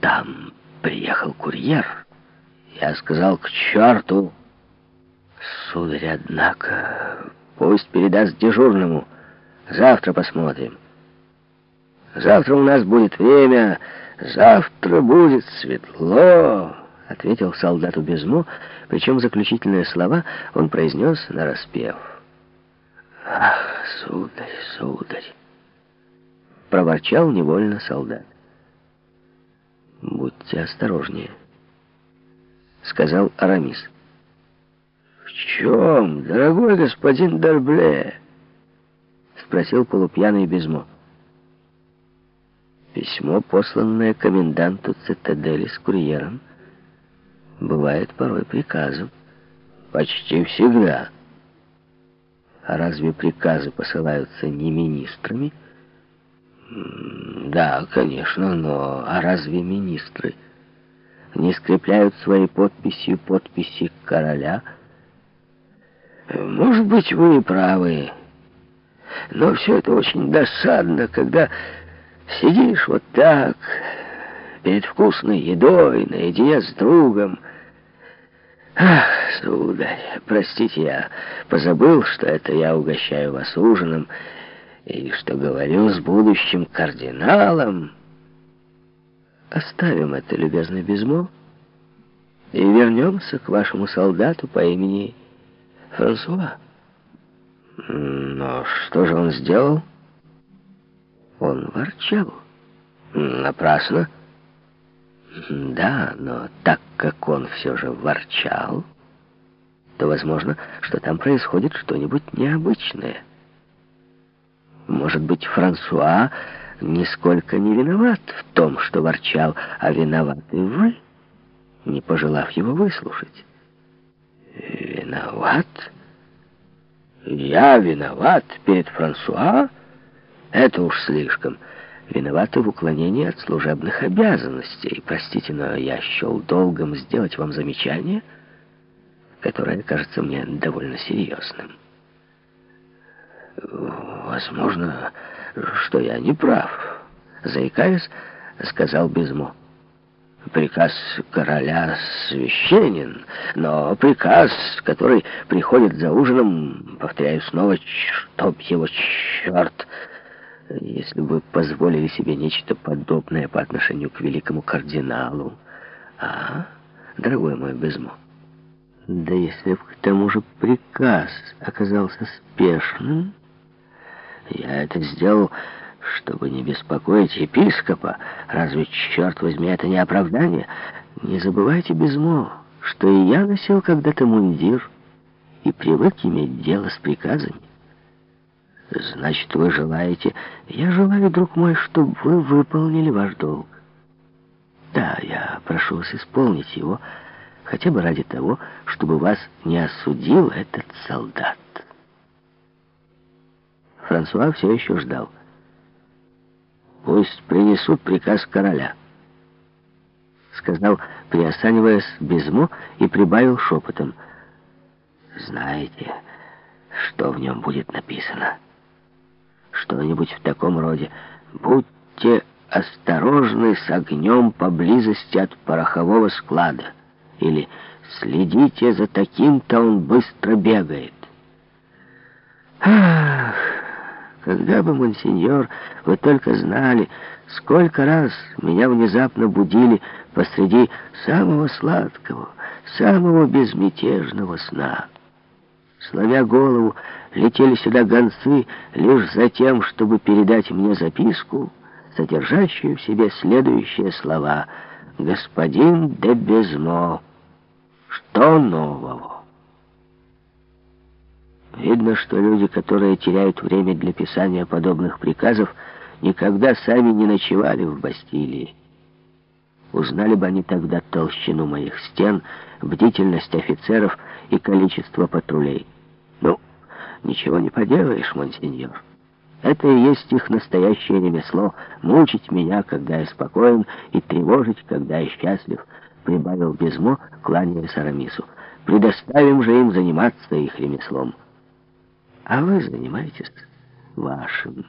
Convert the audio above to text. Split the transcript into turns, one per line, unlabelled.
там приехал курьер. Я сказал, к черту. Сударь, однако, пусть передаст дежурному. Завтра посмотрим. Завтра у нас будет время, завтра будет светло, ответил солдату Безмо, причем заключительные слова он произнес нараспев. Ах, сударь, сударь, проворчал невольно солдат. Будьте осторожнее, сказал Арамис. В чем, дорогой господин Дорбле? спросил полупьяный Безмо. Письмо, посланное коменданту цитадели с курьером, бывает порой приказом. Почти всегда. А разве приказы посылаются не министрами? Да, конечно, но а разве министры не скрепляют своей подписью подписи короля? Может быть, вы правы. Но все это очень досадно, когда сидишь вот так, перед вкусной едой, наедине с другом. Ах, сударь, простите, я позабыл, что это я угощаю вас ужином, и что говорю с будущим кардиналом. Оставим это, любезный Безмо, и вернемся к вашему солдату по имени Франсуа. Но что же он сделал? Он ворчал. Напрасно. Да, но так как он все же ворчал, то возможно, что там происходит что-нибудь необычное. Может быть, Франсуа нисколько не виноват в том, что ворчал, а виноваты вы, не пожелав его выслушать. Виноват? Я виноват перед Франсуа? Это уж слишком. Виноваты в уклонении от служебных обязанностей. Простите, но я счел долгом сделать вам замечание, которое кажется мне довольно серьезным. Возможно, что я не прав. Заикаясь, сказал Безмо. Приказ короля священен, но приказ, который приходит за ужином, повторяю снова, чтоб его черт, если бы позволили себе нечто подобное по отношению к великому кардиналу. А, дорогой мой Безмо, да если бы к тому же приказ оказался спешным, я это сделал, чтобы не беспокоить епископа. Разве, черт возьми, это не оправдание? Не забывайте, Безмо, что и я носил когда-то мундир и привык иметь дело с приказами. Значит, вы желаете... Я желаю, друг мой, чтобы вы выполнили ваш долг. Да, я прошу вас исполнить его, хотя бы ради того, чтобы вас не осудил этот солдат. Франсуа все еще ждал. «Пусть принесут приказ короля», — сказал, приосаниваясь Безмо, и прибавил шепотом. «Знаете, что в нем будет написано?» Что-нибудь в таком роде. «Будьте осторожны с огнем поблизости от порохового склада» или «Следите за таким-то, он быстро бегает». Ах, когда бы, монсеньор, вы только знали, сколько раз меня внезапно будили посреди самого сладкого, самого безмятежного сна. Славя голову, летели сюда гонцы лишь за тем, чтобы передать мне записку, содержащую в себе следующие слова «Господин де Безмо, что нового?» Видно, что люди, которые теряют время для писания подобных приказов, никогда сами не ночевали в Бастилии. Узнали бы они тогда толщину моих стен, бдительность офицеров и количество патрулей. Ну, ничего не поделаешь, монсеньор. Это и есть их настоящее ремесло — мучить меня, когда я спокоен, и тревожить, когда я счастлив, — прибавил Безмо, кланяясь Арамису. Предоставим же им заниматься их ремеслом. А вы занимаетесь вашим.